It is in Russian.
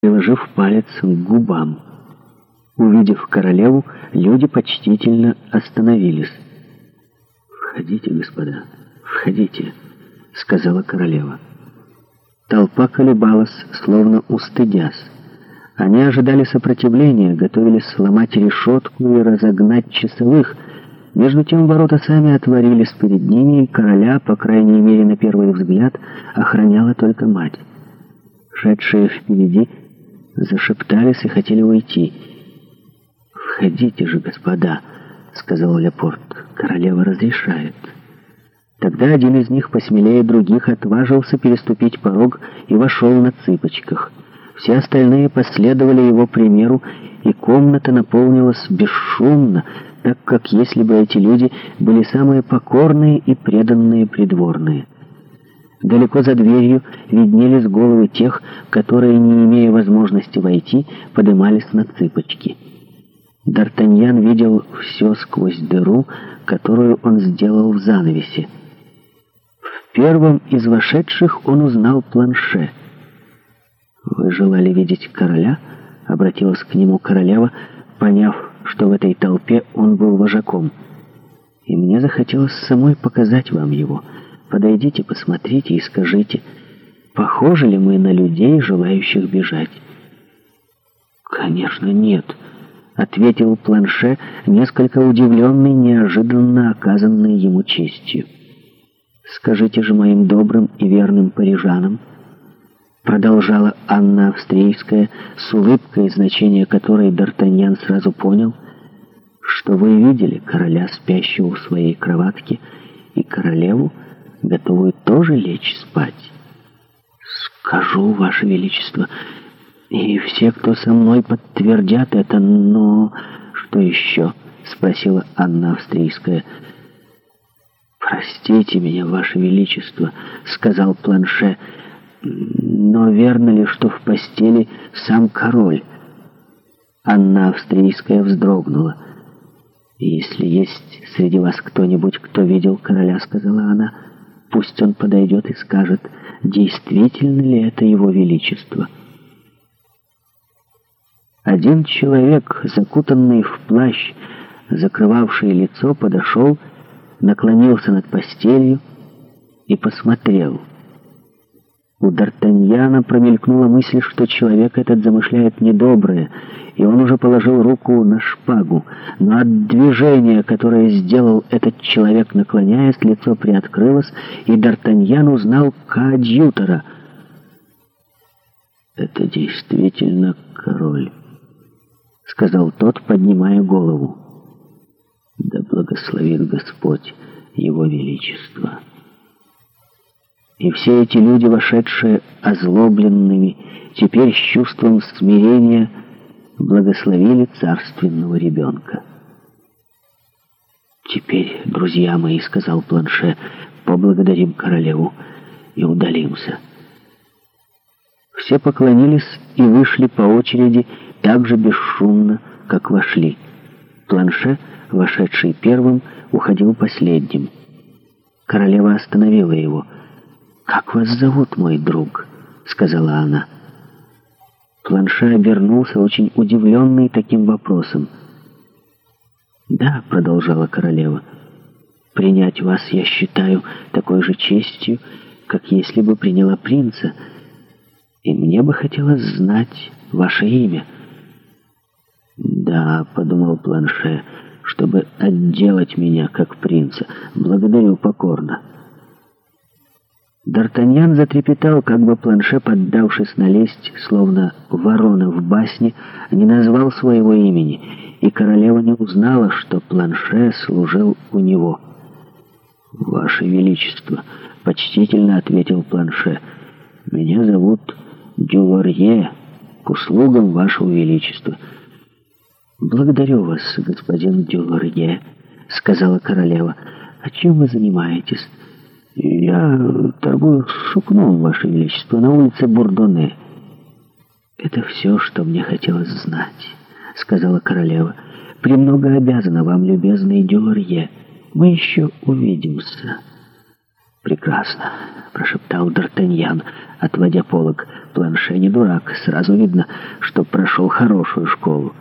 приложив палец к губам. Увидев королеву, люди почтительно остановились. «Входите, господа, входите», — сказала королева. Толпа колебалась, словно устыдясь. Они ожидали сопротивления, готовились сломать решетку и разогнать часовых. Между тем ворота сами отворились перед ними, и короля, по крайней мере на первый взгляд, охраняла только мать. Шедшие впереди зашептались и хотели уйти. «Входите же, господа!» — сказал Лепорт. «Королева разрешает». Тогда один из них, посмелее других, отважился переступить порог и вошел на цыпочках. Все остальные последовали его примеру, и комната наполнилась бесшумно, так как если бы эти люди были самые покорные и преданные придворные. Далеко за дверью виднелись головы тех, которые, не имея возможности войти, подымались на цыпочки. Д'Артаньян видел все сквозь дыру, которую он сделал в занавесе. В первом из вошедших он узнал планше. «Вы желали видеть короля?» — обратилась к нему королева, поняв, что в этой толпе он был вожаком. «И мне захотелось самой показать вам его». Подойдите, посмотрите и скажите, похожи ли мы на людей, желающих бежать? Конечно, нет, ответил Планше, несколько удивленный неожиданно оказанной ему честью. Скажите же моим добрым и верным парижанам, продолжала Анна Австрийская, с улыбкой, значение которой Д'Артаньян сразу понял, что вы видели короля, спящего в своей кроватке, и королеву, готовы тоже лечь спать. Скажу, Ваше Величество, и все, кто со мной, подтвердят это, но... Что еще? Спросила Анна Австрийская. «Простите меня, Ваше Величество», — сказал Планше, — «но верно ли, что в постели сам король?» Анна Австрийская вздрогнула. «Если есть среди вас кто-нибудь, кто видел короля», — сказала она, — Пусть он подойдет и скажет, действительно ли это его величество. Один человек, закутанный в плащ, закрывавший лицо, подошел, наклонился над постелью и посмотрел — у Д'Артаньяна промелькнула мысль, что человек этот замышляет недоброе, и он уже положил руку на шпагу. Но от движения, которое сделал этот человек, наклоняясь, лицо приоткрылось, и Д'Артаньян узнал коадьютора. «Это действительно король», — сказал тот, поднимая голову. «Да благословит Господь его величество». И все эти люди, вошедшие озлобленными, теперь с чувством смирения благословили царственного ребенка. «Теперь, друзья мои, — сказал Планше, — поблагодарим королеву и удалимся». Все поклонились и вышли по очереди так же бесшумно, как вошли. Планше, вошедший первым, уходил последним. Королева остановила его — «Как вас зовут, мой друг?» — сказала она. Планше обернулся, очень удивленный таким вопросом. «Да», — продолжала королева, — «принять вас я считаю такой же честью, как если бы приняла принца, и мне бы хотелось знать ваше имя». «Да», — подумал Планше, — «чтобы отделать меня как принца, благодарю покорно». Д'Артаньян затрепетал, как бы планше, поддавшись налезть, словно ворона в басне, не назвал своего имени, и королева не узнала, что планше служил у него. «Ваше Величество», — почтительно ответил планше, — «меня зовут Дюварье, к услугам Вашего Величества». «Благодарю вас, господин Дюварье», — сказала королева. «А чем вы занимаетесь?» Я торгую шукном, Ваше Величество, на улице Бурдоне. Это все, что мне хотелось знать, сказала королева. Премного обязана вам, любезный Дюрье. Мы еще увидимся. Прекрасно, прошептал Д'Артаньян, отводя полог. Планше не дурак, сразу видно, что прошел хорошую школу.